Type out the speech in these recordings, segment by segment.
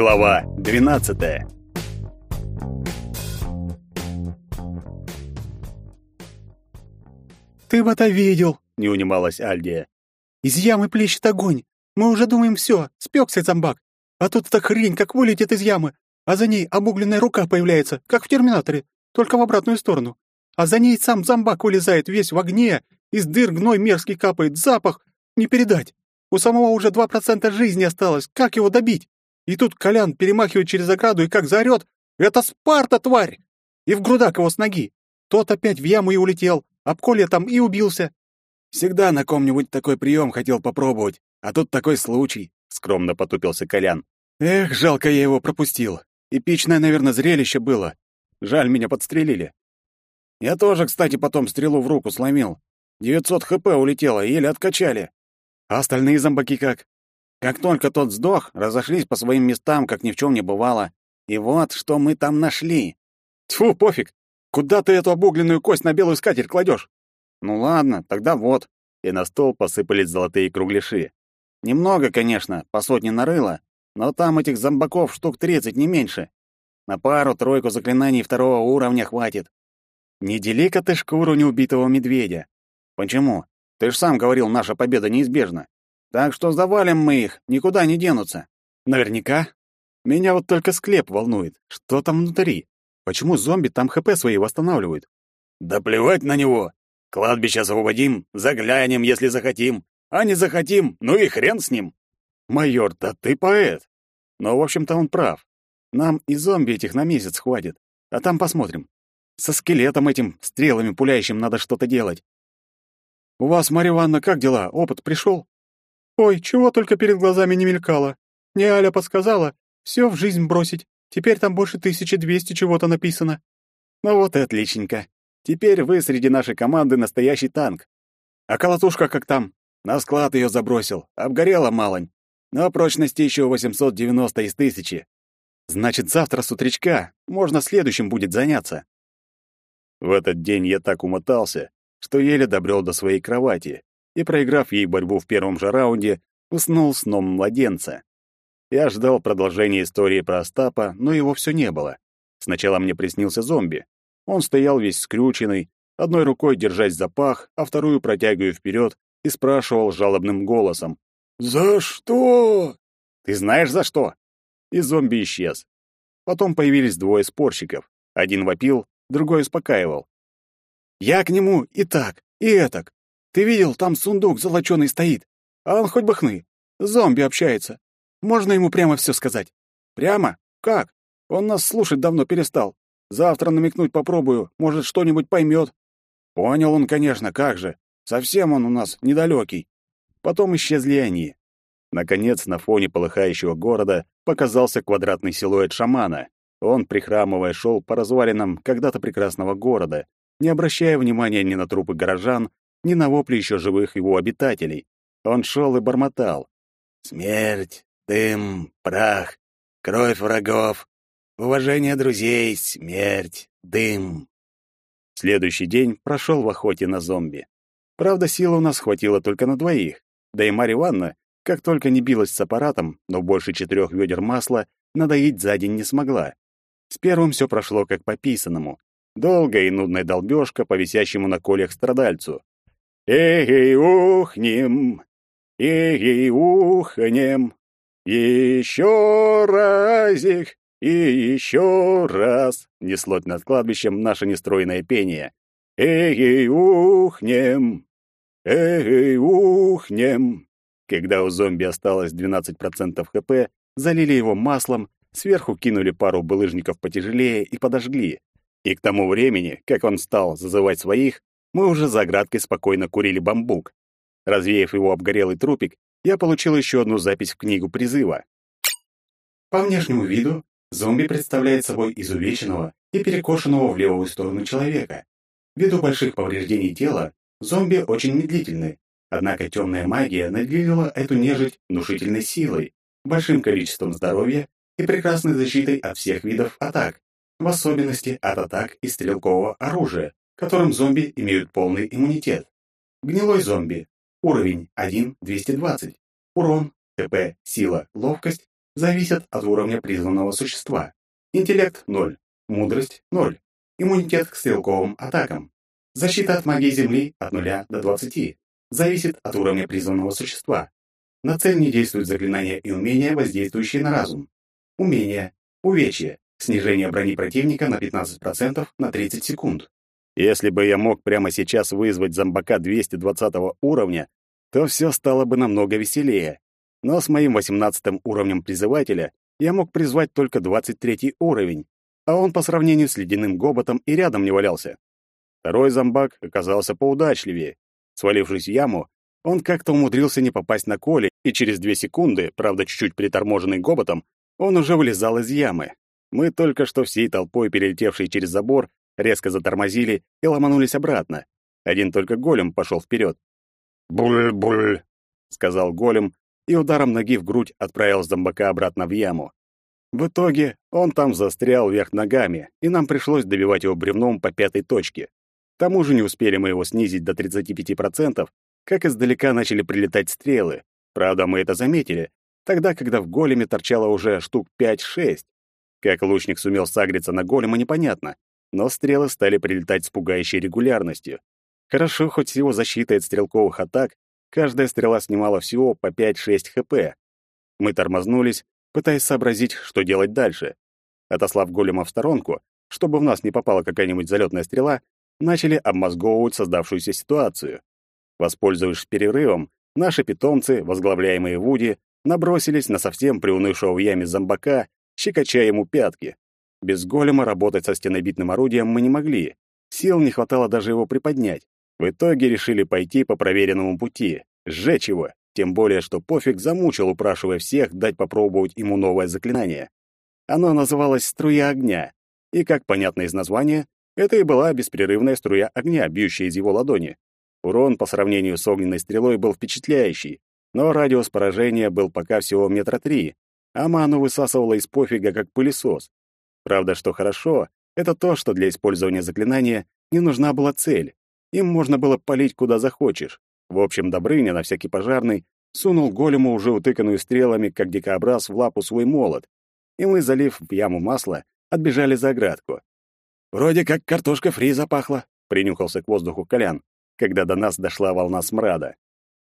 Глава 12. Ты бы это видел, Не унималась Альдия. из ямы плещет огонь. Мы уже думаем, все, спекся зомбак. А тут эта хрень как вылетит из ямы, а за ней обугленная рука появляется, как в Терминаторе, только в обратную сторону. А за ней сам зомбак вылезает весь в огне, из дыр гной мерзкий капает, запах не передать. У самого уже два процента жизни осталось, как его добить? И тут Колян перемахивает через ограду и как заорет «Это Спарта, тварь!» И в грудак его с ноги. Тот опять в яму и улетел, об Коля там и убился. Всегда на ком-нибудь такой прием хотел попробовать, а тут такой случай, скромно потупился Колян. Эх, жалко я его пропустил. Эпичное, наверное, зрелище было. Жаль, меня подстрелили. Я тоже, кстати, потом стрелу в руку сломил. 900 хп улетело, еле откачали. А остальные зомбаки как? Как только тот сдох, разошлись по своим местам, как ни в чем не бывало. И вот, что мы там нашли. Тьфу, пофиг. Куда ты эту обугленную кость на белую скатерть кладешь? Ну ладно, тогда вот. И на стол посыпались золотые кругляши. Немного, конечно, по сотне нарыло, но там этих зомбаков штук тридцать, не меньше. На пару-тройку заклинаний второго уровня хватит. Не дели-ка ты шкуру неубитого медведя. Почему? Ты ж сам говорил, наша победа неизбежна. Так что завалим мы их, никуда не денутся. Наверняка. Меня вот только склеп волнует. Что там внутри? Почему зомби там ХП свои восстанавливают? Да плевать на него. Кладбище освободим, заглянем, если захотим. А не захотим, ну и хрен с ним. Майор, да ты поэт. Но, в общем-то, он прав. Нам и зомби этих на месяц хватит. А там посмотрим. Со скелетом этим, стрелами пуляющим, надо что-то делать. У вас, Марья Ивановна, как дела? Опыт пришел? Ой, чего только перед глазами не мелькало. Мне Аля подсказала, все в жизнь бросить. Теперь там больше тысячи двести чего-то написано. Ну вот и отличненько. Теперь вы среди нашей команды настоящий танк. А колотушка как там? На склад ее забросил. Обгорела малонь. Но прочности еще 890 из тысячи. Значит, завтра с утречка можно следующим будет заняться. В этот день я так умотался, что еле добрел до своей кровати и, проиграв ей борьбу в первом же раунде, уснул сном младенца. Я ждал продолжения истории про Остапа, но его все не было. Сначала мне приснился зомби. Он стоял весь скрюченный, одной рукой держась за пах, а вторую протягивая вперед и спрашивал жалобным голосом. «За что?» «Ты знаешь, за что?» И зомби исчез. Потом появились двое спорщиков. Один вопил, другой успокаивал. «Я к нему и так, и этак. Ты видел, там сундук золоченый стоит. А он хоть бы хны. Зомби общается. Можно ему прямо все сказать?» «Прямо? Как? Он нас слушать давно перестал. Завтра намекнуть попробую, может, что-нибудь поймет». Понял он, конечно, как же. Совсем он у нас недалекий. Потом исчезли они. Наконец, на фоне полыхающего города показался квадратный силуэт шамана. Он, прихрамывая, шел по развалинам когда-то прекрасного города, не обращая внимания ни на трупы горожан, ни на вопли еще живых его обитателей. Он шел и бормотал. «Смерть, дым, прах, кровь врагов, уважение друзей, смерть, дым». Следующий день прошел в охоте на зомби. Правда, силы у нас хватило только на двоих. Да и Марья Ивановна, как только не билась с аппаратом, но больше четырех ведер масла надоить за день не смогла. С первым все прошло как по писанному. Долгая и нудная долбежка по висящему на колях страдальцу. «Эй, ухнем! Эй, ухнем! Еще разик и еще раз!» Неслось над кладбищем наше нестройное пение. «Эй, ухнем! Эй, ухнем!» Когда у зомби осталось 12% хп, залили его маслом, сверху кинули пару булыжников потяжелее и подожгли. И к тому времени, как он стал зазывать своих, мы уже за оградкой спокойно курили бамбук. Развеяв его обгорелый трупик, я получил еще одну запись в книгу призыва. По внешнему виду зомби представляет собой изувеченного и перекошенного в левую сторону человека. Ввиду больших повреждений тела, зомби очень медлительны, однако темная магия наделила эту нежить внушительной силой, большим количеством здоровья и прекрасной защитой от всех видов атак, в особенности от атак из стрелкового оружия, которым зомби имеют полный иммунитет. Гнилой зомби. Уровень 1-220. Урон, КП, сила, ловкость зависят от уровня призванного существа. Интеллект – 0, мудрость – 0, иммунитет к стрелковым атакам. Защита от магии Земли от 0 до 20, зависит от уровня призванного существа. На цель не действуют заклинания и умения, воздействующие на разум. Умения. Увечье. Снижение брони противника на 15% на 30 секунд. Если бы я мог прямо сейчас вызвать зомбака 220 уровня, то все стало бы намного веселее. Но с моим 18 уровнем призывателя я мог призвать только 23 уровень, а он по сравнению с ледяным гоботом и рядом не валялся. Второй зомбак оказался поудачливее. Свалившись в яму, он как-то умудрился не попасть на Коли, и через две секунды, правда чуть-чуть приторможенный гоботом, он уже вылезал из ямы. Мы только что всей толпой, перелетевшие через забор, резко затормозили и ломанулись обратно. Один только голем пошел вперед. «Буль-буль», — сказал голем, и ударом ноги в грудь отправил зомбака обратно в яму. В итоге он там застрял вверх ногами, и нам пришлось добивать его бревном по пятой точке. К тому же не успели мы его снизить до 35%, как издалека начали прилетать стрелы. Правда, мы это заметили, тогда, когда в големе торчало уже штук 5-6. Как лучник сумел сагриться на голема, непонятно, но стрелы стали прилетать с пугающей регулярностью. Хорошо, хоть с его защитой от стрелковых атак каждая стрела снимала всего по 5-6 хп. Мы тормознулись, пытаясь сообразить, что делать дальше. Отослав голема в сторонку, чтобы в нас не попала какая-нибудь залетная стрела, начали обмозговывать создавшуюся ситуацию. Воспользовавшись перерывом, наши питомцы, возглавляемые Вуди, набросились на совсем приунывшего в яме зомбака, щекоча ему пятки. Без голема работать со стенобитным орудием мы не могли. Сил не хватало даже его приподнять. В итоге решили пойти по проверенному пути, сжечь его, тем более что пофиг замучил, упрашивая всех дать попробовать ему новое заклинание. Оно называлось «Струя огня», и, как понятно из названия, это и была беспрерывная струя огня, бьющая из его ладони. Урон по сравнению с огненной стрелой был впечатляющий, но радиус поражения был пока всего метра три, а ману высасывало из пофига как пылесос. Правда, что хорошо, это то, что для использования заклинания не нужна была цель. Им можно было палить куда захочешь. В общем, Добрыня, на всякий пожарный, сунул голему уже утыканную стрелами, как дикобраз, в лапу свой молот. И мы, залив в яму масла, отбежали за оградку. «Вроде как картошка фри запахла», — принюхался к воздуху Колян, когда до нас дошла волна смрада.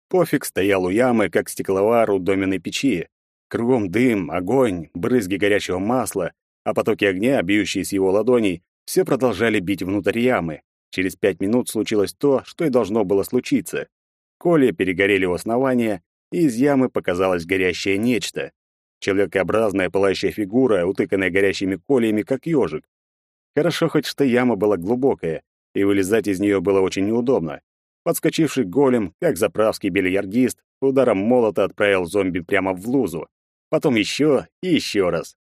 Пофиг стоял у ямы, как стекловар у доменной печи. Кругом дым, огонь, брызги горячего масла, а потоки огня, бьющие с его ладоней, все продолжали бить внутрь ямы. Через пять минут случилось то, что и должно было случиться. Коли перегорели у основания, и из ямы показалось горящее нечто. Человекообразная пылающая фигура, утыканная горящими колиями, как ежик. Хорошо хоть что яма была глубокая, и вылезать из нее было очень неудобно. Подскочивший голем, как заправский бильярдист, ударом молота отправил зомби прямо в лузу. Потом еще и еще раз.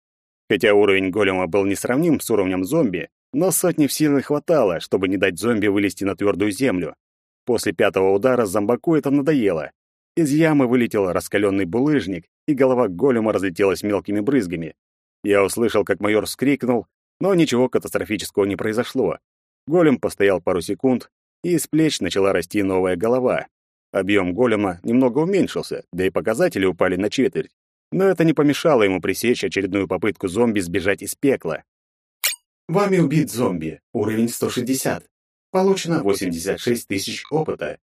Хотя уровень голема был несравним с уровнем зомби, но сотни в силы хватало, чтобы не дать зомби вылезти на твердую землю. После пятого удара зомбаку это надоело. Из ямы вылетел раскаленный булыжник, и голова голема разлетелась мелкими брызгами. Я услышал, как майор вскрикнул, но ничего катастрофического не произошло. Голем постоял пару секунд, и из плеч начала расти новая голова. Объем голема немного уменьшился, да и показатели упали на четверть. Но это не помешало ему пресечь очередную попытку зомби сбежать из пекла. Вами убит зомби, уровень 160. Получено 86 тысяч опыта.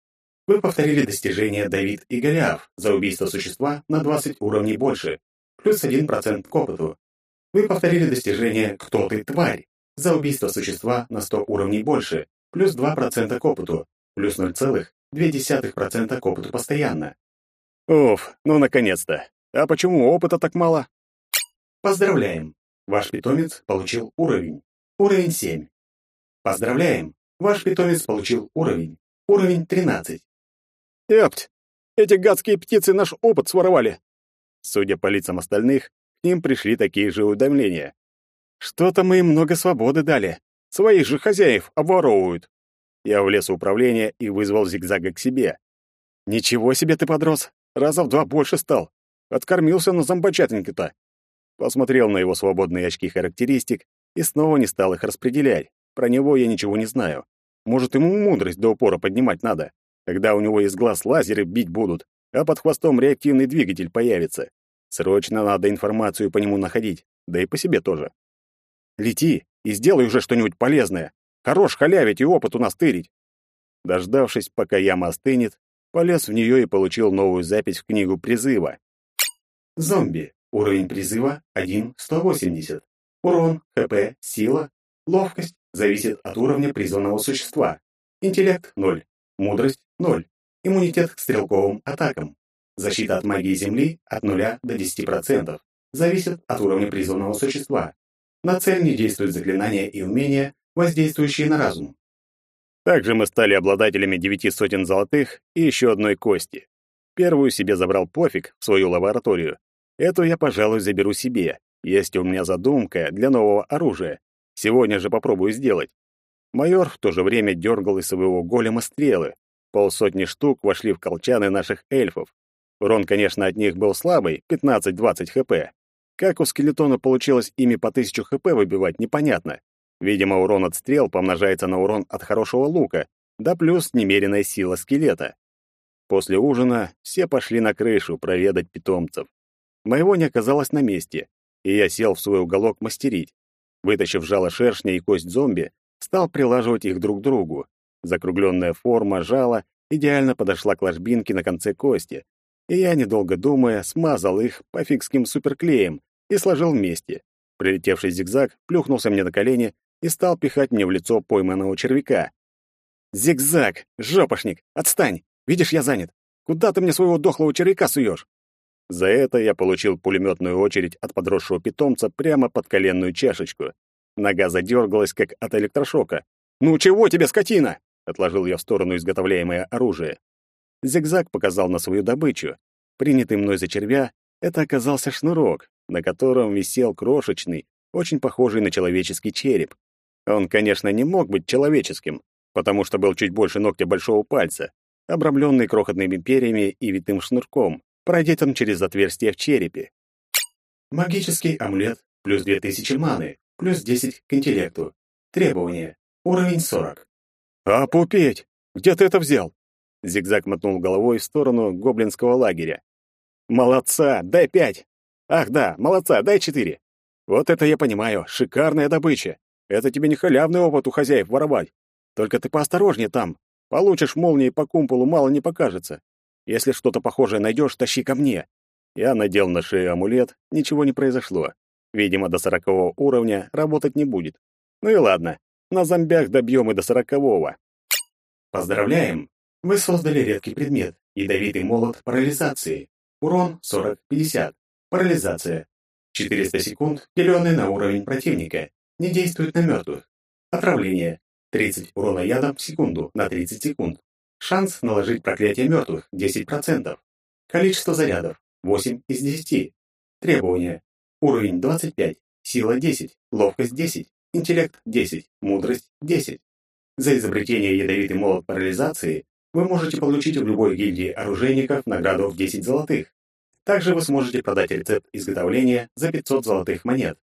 Вы повторили достижение Давид и Голиаф за убийство существа на 20 уровней больше, плюс 1% к опыту. Вы повторили достижение «Кто ты, тварь?» за убийство существа на 100 уровней больше, плюс 2% к опыту, плюс 0,2% к опыту постоянно. Уф, ну наконец-то. А почему опыта так мало? Поздравляем! Ваш питомец получил уровень. Уровень 7. Поздравляем! Ваш питомец получил уровень. Уровень 13. Эпть! Эти гадские птицы наш опыт своровали. Судя по лицам остальных, к ним пришли такие же уведомления. Что-то мы им много свободы дали. Своих же хозяев обворовывают. Я влез в управление и вызвал зигзага к себе. Ничего себе ты подрос. Раза в два больше стал. Откормился на зомбочатненько-то. Посмотрел на его свободные очки характеристик и снова не стал их распределять. Про него я ничего не знаю. Может, ему мудрость до упора поднимать надо. Когда у него из глаз лазеры бить будут, а под хвостом реактивный двигатель появится. Срочно надо информацию по нему находить, да и по себе тоже. Лети и сделай уже что-нибудь полезное. Хорош халявить и опыт у нас тырить. Дождавшись, пока яма остынет, полез в нее и получил новую запись в книгу призыва. Зомби. Уровень призыва 1-180. Урон, ХП, сила, ловкость зависит от уровня призванного существа. Интеллект 0, мудрость 0, иммунитет к стрелковым атакам. Защита от магии Земли от 0 до 10%. Зависит от уровня призванного существа. На цель не действуют заклинания и умения, воздействующие на разум. Также мы стали обладателями девяти сотен золотых и еще одной кости. Первую себе забрал пофиг в свою лабораторию. Эту я, пожалуй, заберу себе. Есть у меня задумка для нового оружия. Сегодня же попробую сделать. Майор в то же время дергал из своего голема стрелы. Полсотни штук вошли в колчаны наших эльфов. Урон, конечно, от них был слабый, 15-20 хп. Как у скелетона получилось ими по 1000 хп выбивать, непонятно. Видимо, урон от стрел помножается на урон от хорошего лука, да плюс немеренная сила скелета. После ужина все пошли на крышу проведать питомцев. Моего не оказалось на месте, и я сел в свой уголок мастерить. Вытащив жало шершня и кость зомби, стал прилаживать их друг к другу. Закругленная форма жала идеально подошла к ложбинке на конце кости, и я, недолго думая, смазал их пофигским суперклеем и сложил вместе. Прилетевший зигзаг плюхнулся мне на колени и стал пихать мне в лицо пойманного червяка. «Зигзаг! Жопошник! Отстань! Видишь, я занят! Куда ты мне своего дохлого червяка суешь?» За это я получил пулеметную очередь от подросшего питомца прямо под коленную чашечку. Нога задергалась, как от электрошока. «Ну чего тебе, скотина?» — отложил я в сторону изготовляемое оружие. Зигзаг показал на свою добычу. Принятый мной за червя, это оказался шнурок, на котором висел крошечный, очень похожий на человеческий череп. Он, конечно, не мог быть человеческим, потому что был чуть больше ногтя большого пальца, обрамленный крохотными перьями и витым шнурком, продетым через отверстие в черепе. Магический амулет, плюс 2000 маны, плюс 10 к интеллекту. Требования. Уровень 40. «А пупеть! Где ты это взял?» Зигзаг мотнул головой в сторону гоблинского лагеря. «Молодца! Дай пять! Ах да, молодца, дай четыре! Вот это я понимаю, шикарная добыча! Это тебе не халявный опыт у хозяев воровать. Только ты поосторожнее там. Получишь молнии по кумполу, мало не покажется. Если что-то похожее найдешь, тащи ко мне. Я надел на шею амулет, ничего не произошло. Видимо, до сорокового уровня работать не будет. Ну и ладно, на зомбях добьем и до сорокового. Поздравляем! Вы создали редкий предмет — ядовитый молот парализации. Урон 40-50. Парализация. 400 секунд, деленный на уровень противника. Не действует на мертвых. Отравление. 30 урона ядом в секунду на 30 секунд. Шанс наложить проклятие мертвых 10%. Количество зарядов 8 из 10. Требования. Уровень 25, сила 10, ловкость 10, интеллект 10, мудрость 10. За изобретение ядовитый молот парализации вы можете получить в любой гильдии оружейников награду в 10 золотых. Также вы сможете продать рецепт изготовления за 500 золотых монет.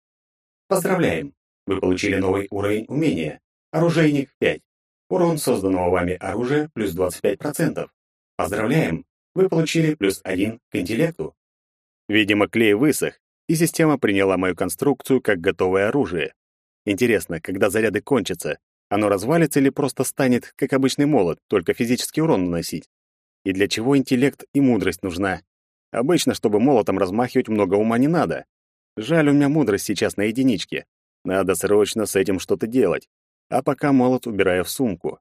Поздравляем! Вы получили новый уровень умения. Оружейник 5. Урон созданного вами оружия плюс 25%. Поздравляем! Вы получили плюс 1 к интеллекту. Видимо, клей высох, и система приняла мою конструкцию как готовое оружие. Интересно, когда заряды кончатся, оно развалится или просто станет, как обычный молот, только физический урон наносить? И для чего интеллект и мудрость нужна? Обычно, чтобы молотом размахивать, много ума не надо. Жаль, у меня мудрость сейчас на единичке. Надо срочно с этим что-то делать. А пока молот убираю в сумку.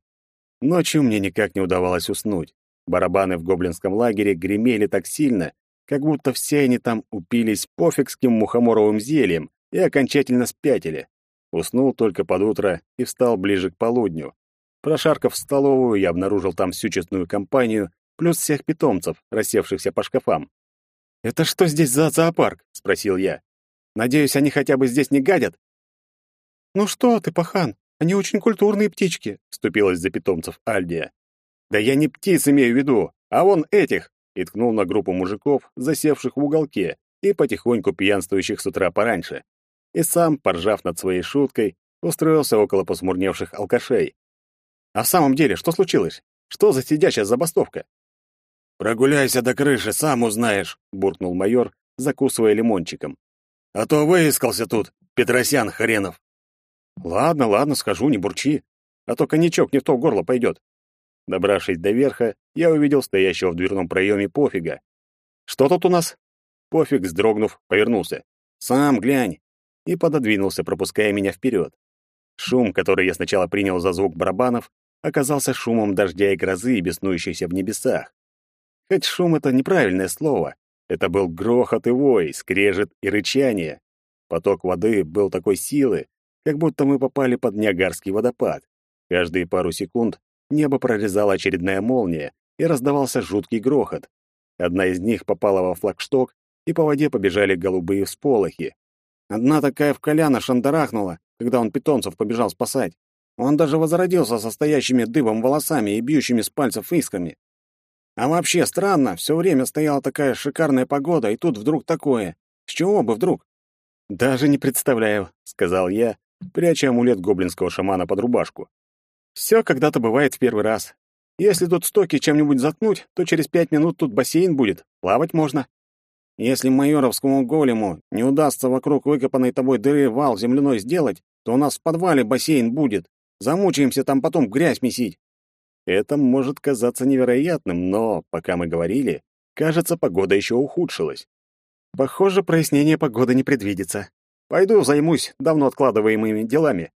Ночью мне никак не удавалось уснуть. Барабаны в гоблинском лагере гремели так сильно, как будто все они там упились пофигским мухоморовым зельем и окончательно спятили. Уснул только под утро и встал ближе к полудню. Прошаркав в столовую, я обнаружил там всю честную компанию, плюс всех питомцев, рассевшихся по шкафам. «Это что здесь за зоопарк?» — спросил я. «Надеюсь, они хотя бы здесь не гадят?» «Ну что ты, пахан, они очень культурные птички», — вступилась за питомцев Альдия. «Да я не птиц имею в виду, а вон этих!» и ткнул на группу мужиков, засевших в уголке и потихоньку пьянствующих с утра пораньше. И сам, поржав над своей шуткой, устроился около посмурневших алкашей. «А в самом деле, что случилось? Что за сидящая забастовка?» «Прогуляйся до крыши, сам узнаешь», — буркнул майор закусывая лимончиком. «А то выискался тут, Петросян хренов!» «Ладно, ладно, скажу, не бурчи, а то коньячок не в то горло пойдет». Добравшись до верха, я увидел стоящего в дверном проеме пофига. «Что тут у нас?» Пофиг, вздрогнув, повернулся. «Сам глянь!» и пододвинулся, пропуская меня вперед. Шум, который я сначала принял за звук барабанов, оказался шумом дождя и грозы, беснующейся в небесах. Хоть шум — это неправильное слово. Это был грохот и вой, скрежет и рычание. Поток воды был такой силы, как будто мы попали под Ниагарский водопад. Каждые пару секунд небо прорезала очередная молния, и раздавался жуткий грохот. Одна из них попала во флагшток, и по воде побежали голубые всполохи. Одна такая в Коляна шандарахнула, когда он питомцев побежал спасать. Он даже возродился со стоящими дыбом волосами и бьющими с пальцев искрами. А вообще странно, все время стояла такая шикарная погода, и тут вдруг такое. С чего бы вдруг? Даже не представляю, сказал я, пряча амулет гоблинского шамана под рубашку. Все когда-то бывает в первый раз. Если тут стоки чем-нибудь заткнуть, то через пять минут тут бассейн будет, плавать можно. Если майоровскому голему не удастся вокруг выкопанной тобой дыры вал земляной сделать, то у нас в подвале бассейн будет. Замучаемся там потом грязь месить. Это может казаться невероятным, но, пока мы говорили, кажется, погода еще ухудшилась. Похоже, прояснение погоды не предвидится. Пойду займусь давно откладываемыми делами.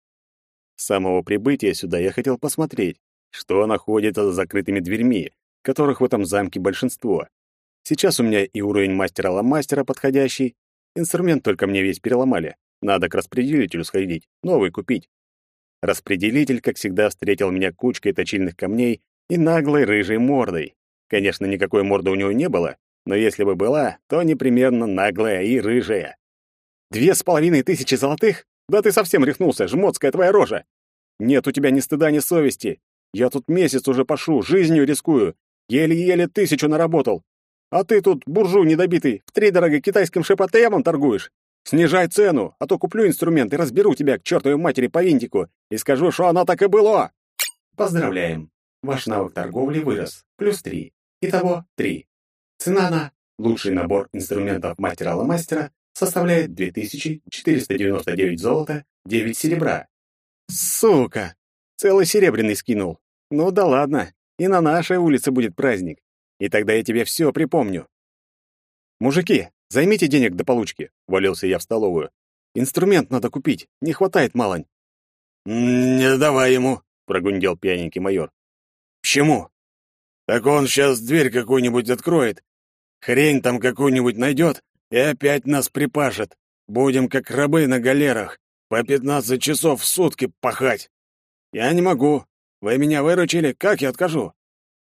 С самого прибытия сюда я хотел посмотреть, что находится за закрытыми дверьми, которых в этом замке большинство. Сейчас у меня и уровень мастера-ломастера подходящий. Инструмент только мне весь переломали. Надо к распределителю сходить, новый купить. Распределитель, как всегда, встретил меня кучкой точильных камней и наглой рыжей мордой. Конечно, никакой морды у него не было, но если бы была, то непременно наглая и рыжая. Две с половиной тысячи золотых? Да ты совсем рехнулся, жмотская твоя рожа! Нет у тебя ни стыда, ни совести. Я тут месяц уже пошу, жизнью рискую. Еле-еле тысячу наработал. А ты тут, буржуй недобитый, в три дорога китайским шепотемом торгуешь? Снижай цену, а то куплю инструмент и разберу тебя к чертовой матери по винтику и скажу, что оно так и было. Поздравляем. Ваш навык торговли вырос. Плюс три. Итого три. Цена на лучший набор инструментов мастера-ломастера составляет 2499 золота, 9 серебра. Сука! Целый серебряный скинул. Ну да ладно, и на нашей улице будет праздник. И тогда я тебе все припомню. Мужики, займите денег до получки, валился я в столовую. Инструмент надо купить, не хватает малонь. Не давай ему, прогундел пьяненький майор. Почему? Так он сейчас дверь какую-нибудь откроет, хрень там какую-нибудь найдет и опять нас припашет. Будем как рабы на галерах, по пятнадцать часов в сутки пахать. Я не могу. Вы меня выручили, как я откажу?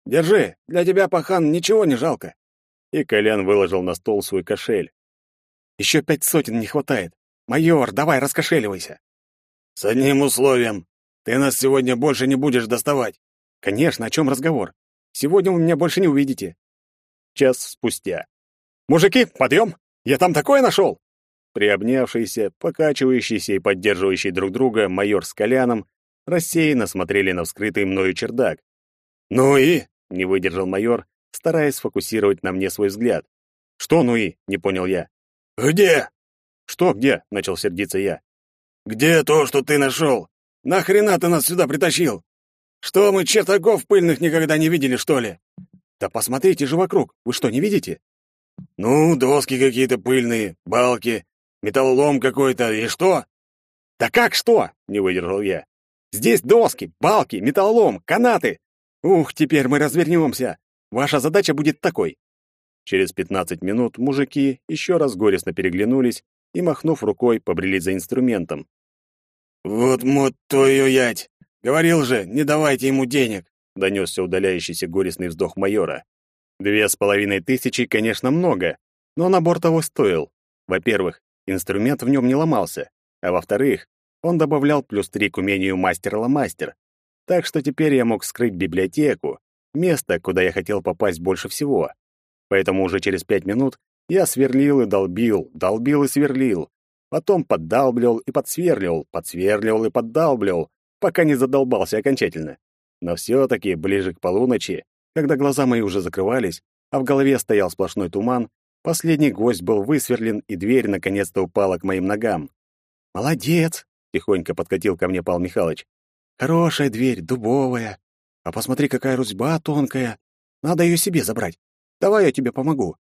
Держи, для тебя, пахан, ничего не жалко. И Колян выложил на стол свой кошель. Еще пять сотен не хватает. Майор, давай, раскошеливайся. С одним условием. Ты нас сегодня больше не будешь доставать. Конечно, о чем разговор? Сегодня вы меня больше не увидите. Час спустя. Мужики, подъем! Я там такое нашел! Приобнявшиеся, покачивающиеся и поддерживающие друг друга майор с Коляном рассеянно смотрели на вскрытый мною чердак. «Ну и?» — не выдержал майор, стараясь сфокусировать на мне свой взгляд. «Что ну и?» — не понял я. «Где?» «Что где?» — начал сердиться я. «Где то, что ты нашел? Нахрена ты нас сюда притащил? Что, мы чертогов пыльных никогда не видели, что ли?» «Да посмотрите же вокруг, вы что, не видите?» «Ну, доски какие-то пыльные, балки, металлолом какой-то, и что?» «Да как что?» — не выдержал я. «Здесь доски, балки, металлолом, канаты. Ух, теперь мы развернемся. Ваша задача будет такой. Через пятнадцать минут мужики еще раз горестно переглянулись и, махнув рукой, побрели за инструментом. «Вот мот твою ять! Говорил же, не давайте ему денег!» — донесся удаляющийся горестный вздох майора. Две с половиной тысячи, конечно, много, но набор того стоил. Во-первых, инструмент в нем не ломался, а во-вторых, он добавлял плюс три к умению мастер-ломастер. Так что теперь я мог скрыть библиотеку, место, куда я хотел попасть больше всего. Поэтому уже через пять минут я сверлил и долбил, долбил и сверлил. Потом поддалбливал и подсверливал, подсверливал и поддалбливал, пока не задолбался окончательно. Но все-таки ближе к полуночи, когда глаза мои уже закрывались, а в голове стоял сплошной туман, Последний гвоздь был высверлен, и дверь наконец-то упала к моим ногам. «Молодец!» — тихонько подкатил ко мне Павел Михайлович. «Хорошая дверь, дубовая. А посмотри, какая рузьба тонкая. Надо ее себе забрать. Давай я тебе помогу».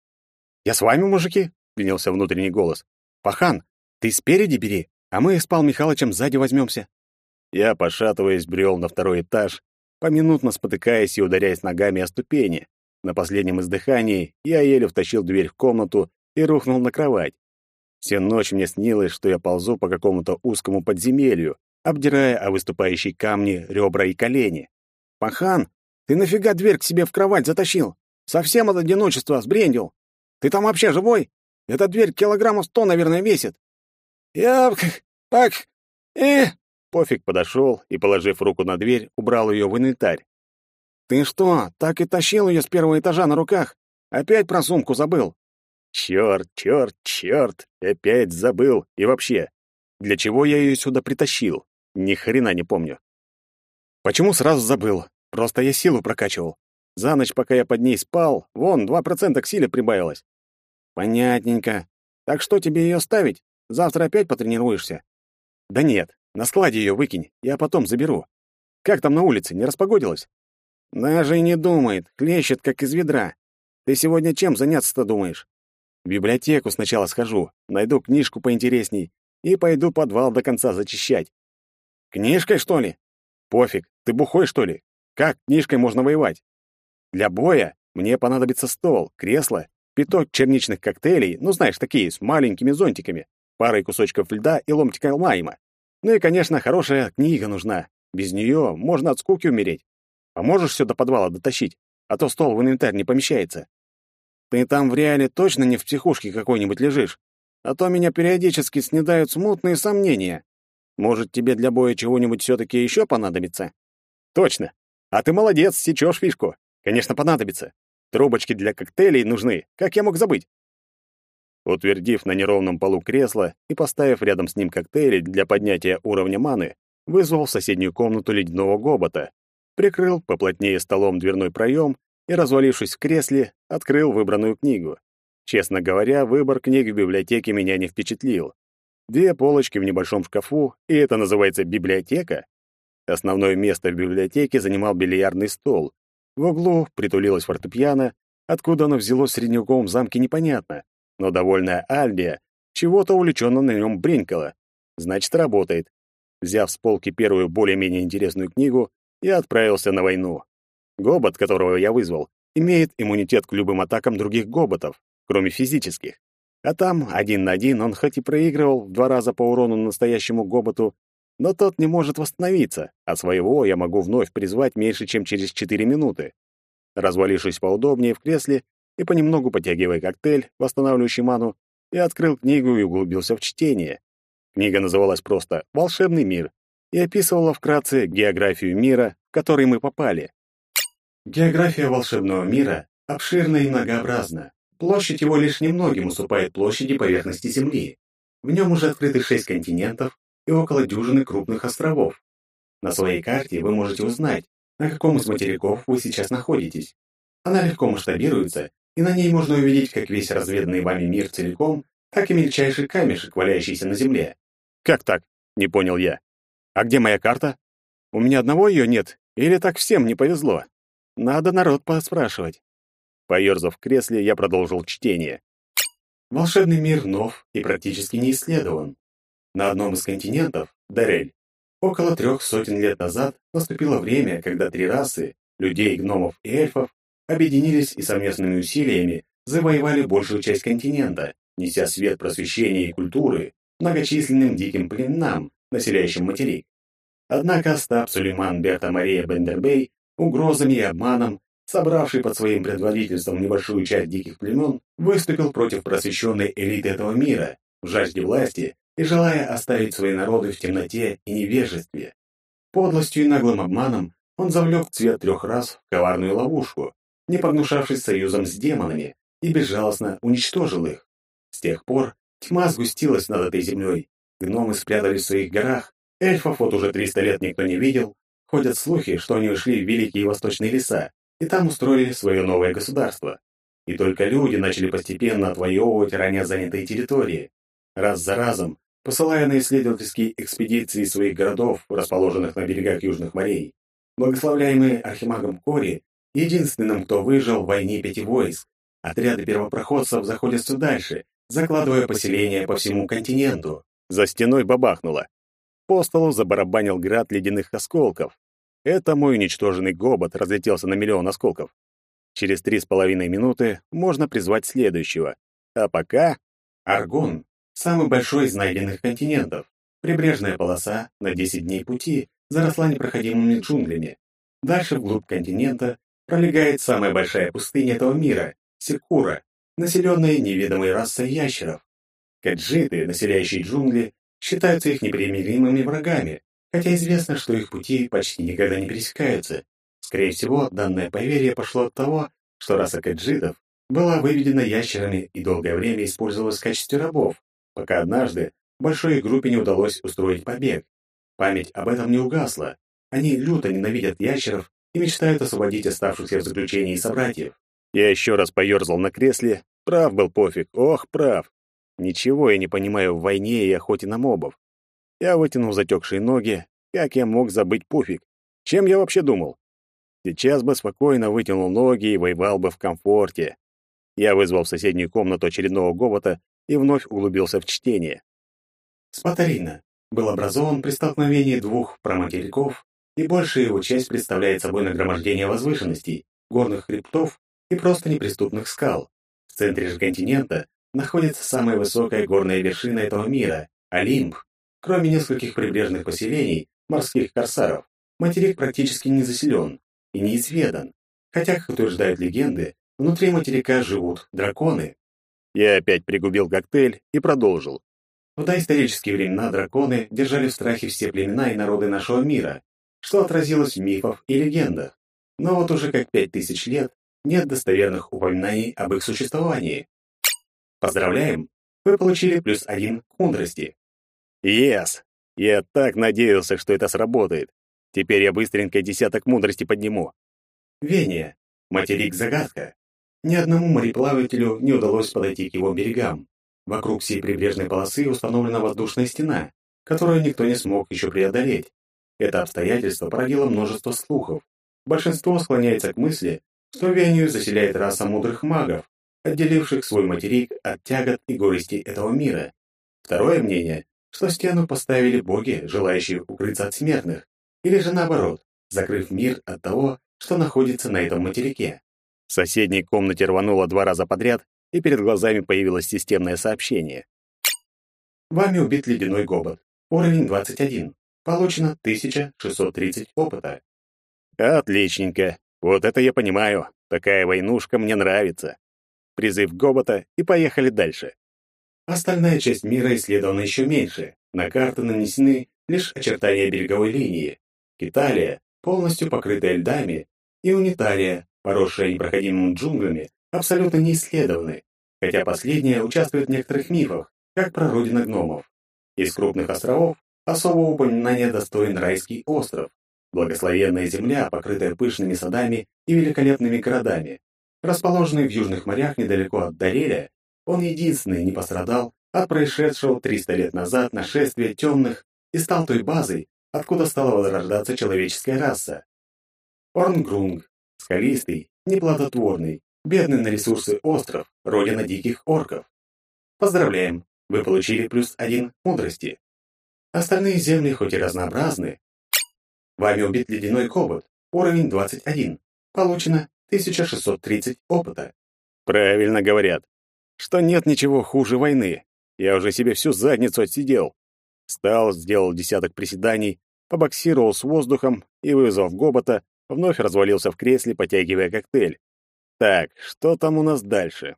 «Я с вами, мужики?» — принялся внутренний голос. «Пахан, ты спереди бери, а мы с Павлом Михайловичем сзади возьмемся». Я, пошатываясь, брел на второй этаж, поминутно спотыкаясь и ударяясь ногами о ступени. На последнем издыхании я еле втащил дверь в комнату и рухнул на кровать. Всю ночь мне снилось, что я ползу по какому-то узкому подземелью, обдирая о выступающие камни ребра и колени. «Пахан, ты нафига дверь к себе в кровать затащил? Совсем от одиночества сбрендил? Ты там вообще живой? Эта дверь килограммов сто, наверное, весит». «Я... так... и...» Пофиг подошел и, положив руку на дверь, убрал ее в инвентарь. «Ты что, так и тащил ее с первого этажа на руках? Опять про сумку забыл?» «Черт, черт, черт! Опять забыл! И вообще, для чего я ее сюда притащил? Ни хрена не помню». «Почему сразу забыл? Просто я силу прокачивал. За ночь, пока я под ней спал, вон, два процента к силе прибавилось». «Понятненько. Так что тебе ее ставить? Завтра опять потренируешься?» «Да нет, на складе ее выкинь, я потом заберу. Как там на улице, не распогодилось? Даже и не думает, хлещет, как из ведра. Ты сегодня чем заняться-то думаешь? В библиотеку сначала схожу, найду книжку поинтересней и пойду подвал до конца зачищать. Книжкой, что ли? Пофиг, ты бухой, что ли? Как книжкой можно воевать? Для боя мне понадобится стол, кресло, пяток черничных коктейлей, ну, знаешь, такие, с маленькими зонтиками, парой кусочков льда и ломтика лайма. Ну и, конечно, хорошая книга нужна. Без нее можно от скуки умереть. Поможешь все до подвала дотащить, а то стол в инвентарь не помещается. Ты там в реале точно не в психушке какой-нибудь лежишь? А то меня периодически снедают смутные сомнения. Может, тебе для боя чего-нибудь все-таки еще понадобится? Точно. А ты молодец, сечешь фишку. Конечно, понадобится. Трубочки для коктейлей нужны. Как я мог забыть? Утвердив на неровном полу кресло и поставив рядом с ним коктейли для поднятия уровня маны, вызвал в соседнюю комнату ледяного гобота, прикрыл поплотнее столом дверной проем и, развалившись в кресле, открыл выбранную книгу. Честно говоря, выбор книг в библиотеке меня не впечатлил. Две полочки в небольшом шкафу, и это называется библиотека? Основное место в библиотеке занимал бильярдный стол. В углу притулилась фортепиано, откуда оно взялось в средневековом замке непонятно, но довольная Альдия чего-то увлеченно на нем бренькала. Значит, работает. Взяв с полки первую более-менее интересную книгу, я отправился на войну. Гобот, которого я вызвал, имеет иммунитет к любым атакам других гоботов, кроме физических. А там, один на один, он хоть и проигрывал в два раза по урону настоящему гоботу, но тот не может восстановиться, а своего я могу вновь призвать меньше, чем через четыре минуты. Развалившись поудобнее в кресле, и понемногу потягивая коктейль, восстанавливающий ману, я открыл книгу и углубился в чтение. Книга называлась просто «Волшебный мир» и описывала вкратце географию мира, в который мы попали. География волшебного мира обширна и многообразна. Площадь его лишь немногим уступает площади поверхности Земли. В нем уже открыты шесть континентов и около дюжины крупных островов. На своей карте вы можете узнать, на каком из материков вы сейчас находитесь. Она легко масштабируется и на ней можно увидеть как весь разведанный вами мир целиком, так и мельчайший камешек, валяющийся на земле. Как так? Не понял я. А где моя карта? У меня одного ее нет, или так всем не повезло? Надо народ поспрашивать. Поёрзав в кресле, я продолжил чтение. Волшебный мир нов и практически не исследован. На одном из континентов, Дарель, около трех сотен лет назад наступило время, когда три расы, людей, гномов и эльфов, объединились и совместными усилиями завоевали большую часть континента, неся свет просвещения и культуры многочисленным диким племенам, населяющим материк. Однако Остап Сулейман Берта Мария Бендербей угрозами и обманом, собравший под своим предводительством небольшую часть диких племен, выступил против просвещенной элиты этого мира, в жажде власти и желая оставить свои народы в темноте и невежестве. Подлостью и наглым обманом он завлек цвет трех раз в коварную ловушку, не погнушавшись союзом с демонами, и безжалостно уничтожил их. С тех пор тьма сгустилась над этой землей, гномы спрятались в своих горах, эльфов вот уже триста лет никто не видел, ходят слухи, что они ушли в великие восточные леса, и там устроили свое новое государство. и только люди начали постепенно отвоевывать ранее занятые территории. Раз за разом, посылая на исследовательские экспедиции своих городов, расположенных на берегах Южных морей. Благословляемый Архимагом Кори, единственным, кто выжил в войне пяти войск, отряды первопроходцев заходят все дальше, закладывая поселения по всему континенту. За стеной бабахнуло. По столу забарабанил град ледяных осколков. Это мой уничтоженный гобот разлетелся на миллион осколков. Через три с половиной минуты можно призвать следующего. А пока... Аргон — самый большой из найденных континентов. Прибрежная полоса на 10 дней пути заросла непроходимыми джунглями. Дальше вглубь континента пролегает самая большая пустыня этого мира — Секура, населенная неведомой расой ящеров. Каджиты, населяющие джунгли, считаются их непримиримыми врагами, хотя известно, что их пути почти никогда не пересекаются. Скорее всего, данное поверье пошло от того, что раса каджитов была выведена ящерами и долгое время использовалась в качестве рабов, пока однажды большой группе не удалось устроить побег. Память об этом не угасла. Они люто ненавидят ящеров и мечтают освободить оставшихся в заключении собратьев. Я еще раз поерзал на кресле. Прав был пофиг. Ох, прав. Ничего я не понимаю в войне и охоте на мобов. Я вытянул затекшие ноги. Как я мог забыть пофиг? Чем я вообще думал? Сейчас бы спокойно вытянул ноги и воевал бы в комфорте. Я вызвал в соседнюю комнату очередного гобота и вновь углубился в чтение. Спатарина был образован при столкновении двух проматериков, и большая его часть представляет собой нагромождение возвышенностей, горных хребтов и просто неприступных скал. В центре же континента находится самая высокая горная вершина этого мира — Олимп. Кроме нескольких прибрежных поселений, морских корсаров, материк практически не заселен и неизведан. Хотя, как утверждают легенды, внутри материка живут драконы. Я опять пригубил коктейль и продолжил. В доисторические времена драконы держали в страхе все племена и народы нашего мира, что отразилось в мифах и легендах. Но вот уже как пять тысяч лет нет достоверных упоминаний об их существовании. Поздравляем! Вы получили плюс один к мудрости. Yes! Я так надеялся, что это сработает. Теперь я быстренько десяток мудрости подниму. Вения. Материк-загадка. Ни одному мореплавателю не удалось подойти к его берегам. Вокруг всей прибрежной полосы установлена воздушная стена, которую никто не смог еще преодолеть. Это обстоятельство породило множество слухов. Большинство склоняется к мысли, что Вению заселяет раса мудрых магов, отделивших свой материк от тягот и горестей этого мира. Второе мнение, что стену поставили боги, желающие укрыться от смертных, или же наоборот, закрыв мир от того, что находится на этом материке. В соседней комнате рвануло два раза подряд, и перед глазами появилось системное сообщение. Вами убит ледяной гобот. Уровень 21. Получено 1630 опыта. Отличненько. Вот это я понимаю. Такая войнушка мне нравится. Призыв Гобота и поехали дальше. Остальная часть мира исследована еще меньше. На карты нанесены лишь очертания береговой линии. Киталия, полностью покрытая льдами, и Унитария, поросшая непроходимыми джунглями, абсолютно не исследованы, хотя последняя участвует в некоторых мифах, как про родина гномов. Из крупных островов особого упоминания достоин райский остров, Благословенная земля, покрытая пышными садами и великолепными городами. Расположенный в южных морях недалеко от Дареля, он единственный не пострадал от происшедшего 300 лет назад нашествия темных и стал той базой, откуда стала возрождаться человеческая раса. Орнгрунг, скалистый, неплодотворный, бедный на ресурсы остров, родина диких орков. Поздравляем, вы получили плюс один мудрости. Остальные земли хоть и разнообразны, Вами убит ледяной кобот. Уровень 21. Получено 1630 опыта. Правильно говорят, что нет ничего хуже войны. Я уже себе всю задницу отсидел. Встал, сделал десяток приседаний, побоксировал с воздухом и, вызвав гобота, вновь развалился в кресле, потягивая коктейль. Так, что там у нас дальше?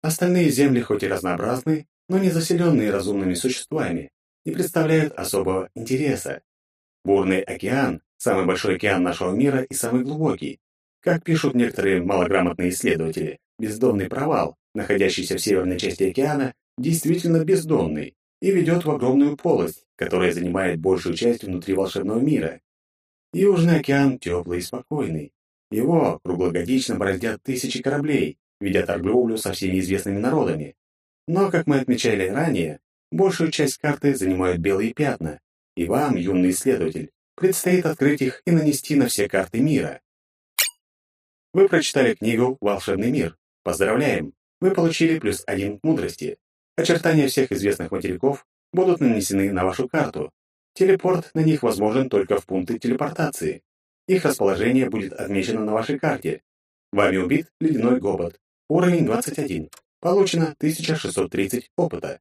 Остальные земли хоть и разнообразны, но не заселенные разумными существами, не представляют особого интереса. Бурный океан — самый большой океан нашего мира и самый глубокий. Как пишут некоторые малограмотные исследователи, бездонный провал, находящийся в северной части океана, действительно бездонный и ведет в огромную полость, которая занимает большую часть внутри волшебного мира. Южный океан теплый и спокойный. Его круглогодично бороздят тысячи кораблей, ведя торговлю со всеми известными народами. Но, как мы отмечали ранее, большую часть карты занимают белые пятна, и вам, юный исследователь, предстоит открыть их и нанести на все карты мира. Вы прочитали книгу «Волшебный мир». Поздравляем! Вы получили плюс один к мудрости. Очертания всех известных материков будут нанесены на вашу карту. Телепорт на них возможен только в пункты телепортации. Их расположение будет отмечено на вашей карте. Вами убит ледяной гобот. Уровень 21. Получено 1630 опыта.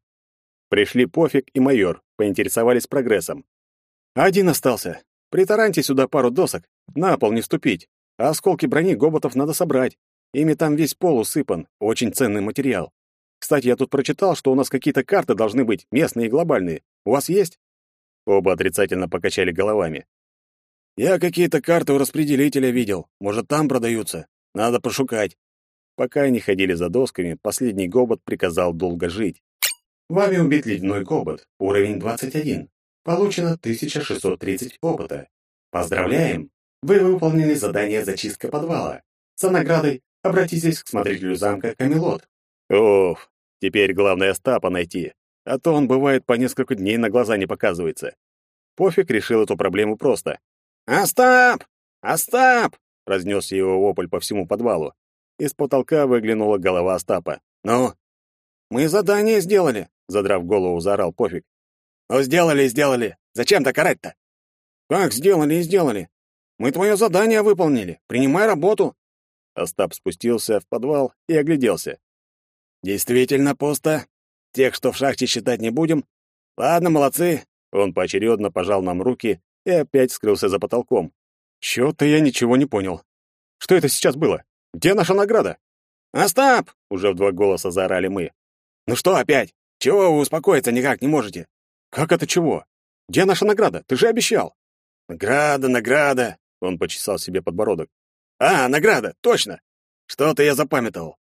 Пришли Пофиг и майор, поинтересовались прогрессом. Один остался. Притараньте сюда пару досок, на пол не ступить. А осколки брони гоботов надо собрать. Ими там весь пол усыпан, очень ценный материал. Кстати, я тут прочитал, что у нас какие-то карты должны быть, местные и глобальные. У вас есть? Оба отрицательно покачали головами. Я какие-то карты у распределителя видел. Может, там продаются. Надо пошукать. Пока они ходили за досками, последний гобот приказал долго жить. Вами убит ледяной гобот, уровень 21. Получено 1630 опыта. Поздравляем! Вы выполнили задание «Зачистка подвала». За наградой обратитесь к смотрителю замка Камелот. Оф, теперь главное Остапа найти, а то он бывает по несколько дней на глаза не показывается. Пофиг решил эту проблему просто. «Остап! Остап!» — разнесся его вопль по всему подвалу. Из потолка выглянула голова Остапа. «Ну?» «Мы задание сделали», — задрав голову, заорал Пофиг. «Ну, сделали и сделали. Зачем так орать-то?» «Как сделали и сделали? Мы твое задание выполнили. Принимай работу». Остап спустился в подвал и огляделся. «Действительно пусто. Тех, что в шахте считать не будем. Ладно, молодцы». Он поочередно пожал нам руки и опять скрылся за потолком. Чё-то я ничего не понял. Что это сейчас было? Где наша награда? Остап! Уже в два голоса заорали мы. Ну что опять? Чего вы успокоиться никак не можете? Как это чего? Где наша награда? Ты же обещал. Награда, награда. Он почесал себе подбородок. А, награда, точно. Что-то я запамятовал.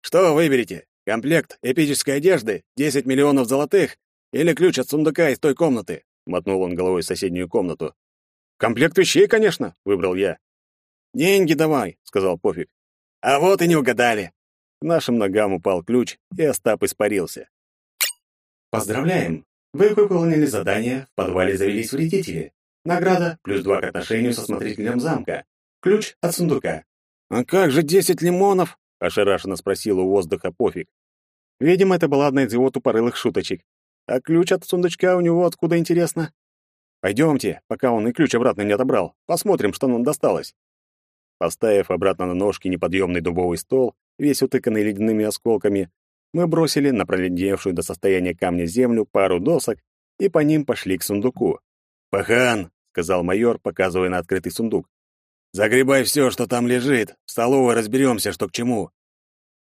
Что выберете? Комплект эпической одежды, 10 миллионов золотых или ключ от сундука из той комнаты? мотнул он головой в соседнюю комнату. Комплект вещей, конечно, выбрал я. Деньги давай, сказал Пофиг. А вот и не угадали. К нашим ногам упал ключ, и Остап испарился. Поздравляем! Вы выполнили задание, в подвале завелись вредители. Награда плюс два к отношению со смотрителем замка. Ключ от сундука. «А как же десять лимонов?» — ошарашенно спросил у воздуха Пофиг. Видимо, это была одна из его тупорылых шуточек. А ключ от сундучка у него откуда, интересно? Пойдемте, пока он и ключ обратно не отобрал. Посмотрим, что нам досталось. Поставив обратно на ножки неподъемный дубовый стол, весь утыканный ледяными осколками, мы бросили на проледеневшую до состояния камня землю пару досок и по ним пошли к сундуку. «Пахан», — сказал майор, показывая на открытый сундук, — «загребай все, что там лежит. В столовой разберемся, что к чему».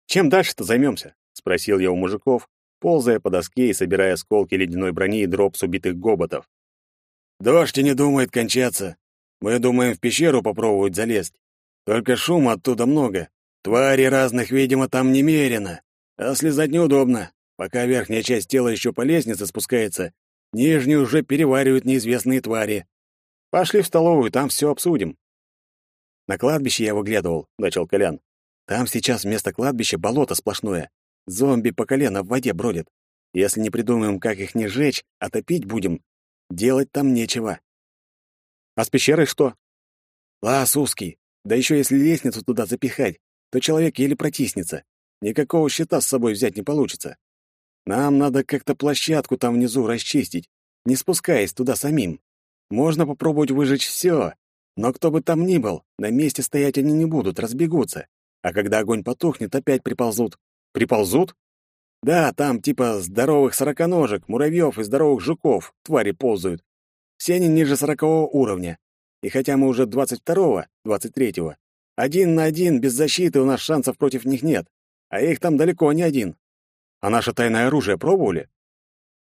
«Чем дальше-то займемся?» — спросил я у мужиков, ползая по доске и собирая осколки ледяной брони и дроп с убитых гоботов. «Дождь и не думает кончаться. Мы думаем в пещеру попробовать залезть. Только шума оттуда много. Твари разных, видимо, там немерено. А слезать неудобно. Пока верхняя часть тела еще по лестнице спускается, нижнюю уже переваривают неизвестные твари. Пошли в столовую, там все обсудим». «На кладбище я выглядывал», — начал Колян. «Там сейчас вместо кладбища болото сплошное. Зомби по колено в воде бродят. Если не придумаем, как их не сжечь, а топить будем, делать там нечего. А с пещерой что? Лаз узкий. Да еще если лестницу туда запихать, то человек еле протиснется. Никакого щита с собой взять не получится. Нам надо как-то площадку там внизу расчистить, не спускаясь туда самим. Можно попробовать выжечь все, но кто бы там ни был, на месте стоять они не будут, разбегутся. А когда огонь потухнет, опять приползут. Приползут? Да, там типа здоровых сороконожек, муравьев и здоровых жуков, твари ползают. Все они ниже сорокового уровня. И хотя мы уже двадцать второго, двадцать третьего, один на один без защиты у нас шансов против них нет. А их там далеко не один. А наше тайное оружие пробовали?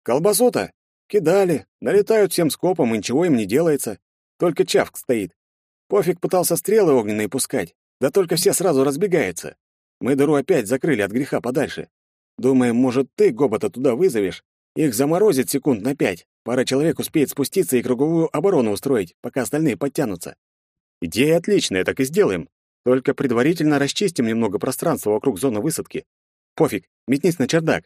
Колбасу-то? Кидали, налетают всем скопом, и ничего им не делается. Только чавк стоит. Пофиг пытался стрелы огненные пускать, да только все сразу разбегаются. Мы дыру опять закрыли от греха подальше. Думаем, может, ты Гобота туда вызовешь? Их заморозит секунд на пять. Пара человек успеет спуститься и круговую оборону устроить, пока остальные подтянутся. Идея отличная, так и сделаем. Только предварительно расчистим немного пространства вокруг зоны высадки. Пофиг, метнись на чердак.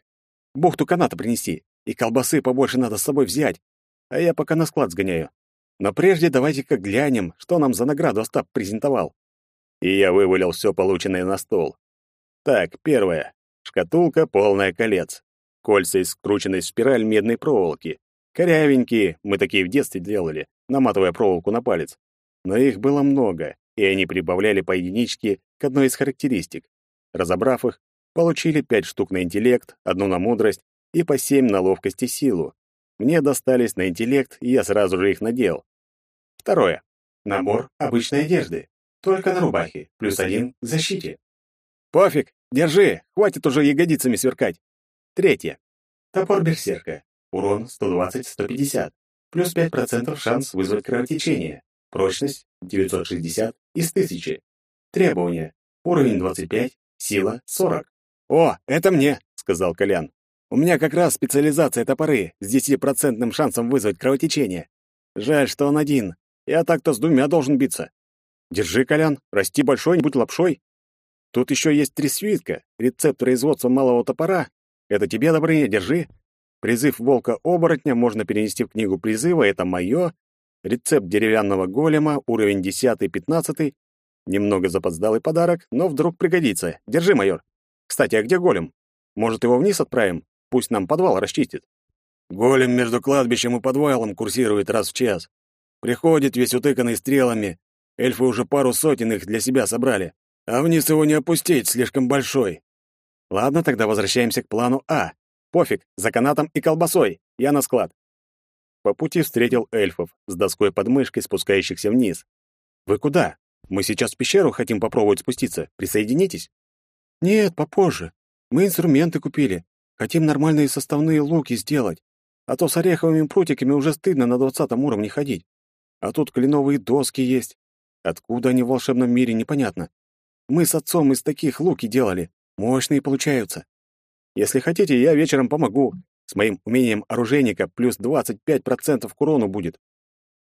Бухту каната принеси, и колбасы побольше надо с собой взять, а я пока на склад сгоняю. Но прежде давайте-ка глянем, что нам за награду Остап презентовал. И я вывалил все полученное на стол. Так, первое. Шкатулка, полная колец. Кольца из скрученной в спираль медной проволоки. Корявенькие, мы такие в детстве делали, наматывая проволоку на палец. Но их было много, и они прибавляли по единичке к одной из характеристик. Разобрав их, получили пять штук на интеллект, одну на мудрость и по семь на ловкость и силу. Мне достались на интеллект, и я сразу же их надел. Второе. Набор обычной одежды. Только на рубахе. Плюс один к защите. Пофиг, держи, хватит уже ягодицами сверкать. Третье. Топор берсерка. Урон 120-150. Плюс 5% шанс вызвать кровотечение. Прочность 960 из 1000. Требования. Уровень 25, сила 40. «О, это мне!» — сказал Колян. «У меня как раз специализация топоры с 10% шансом вызвать кровотечение. Жаль, что он один. Я так-то с двумя должен биться. Держи, Колян, расти большой, не будь лапшой. Тут еще есть три свитка, рецепт производства малого топора. Это тебе, Добрыня, держи. Призыв волка-оборотня можно перенести в книгу призыва, это мое. Рецепт деревянного голема, уровень 10-15. Немного запоздалый подарок, но вдруг пригодится. Держи, майор. Кстати, а где голем? Может, его вниз отправим? Пусть нам подвал расчистит. Голем между кладбищем и подвалом курсирует раз в час. Приходит весь утыканный стрелами. Эльфы уже пару сотен их для себя собрали. А вниз его не опустить, слишком большой. Ладно, тогда возвращаемся к плану А. Пофиг, за канатом и колбасой. Я на склад. По пути встретил эльфов с доской под мышкой, спускающихся вниз. Вы куда? Мы сейчас в пещеру хотим попробовать спуститься. Присоединитесь? Нет, попозже. Мы инструменты купили. Хотим нормальные составные луки сделать. А то с ореховыми прутиками уже стыдно на двадцатом уровне ходить. А тут кленовые доски есть. Откуда они в волшебном мире, непонятно. Мы с отцом из таких луки делали. Мощные получаются. Если хотите, я вечером помогу. С моим умением оружейника плюс 25% к урону будет.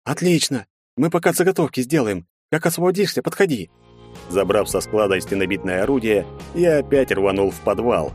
Отлично. Мы пока заготовки сделаем. Как освободишься, подходи. Забрав со склада стенобитное орудие, я опять рванул в подвал.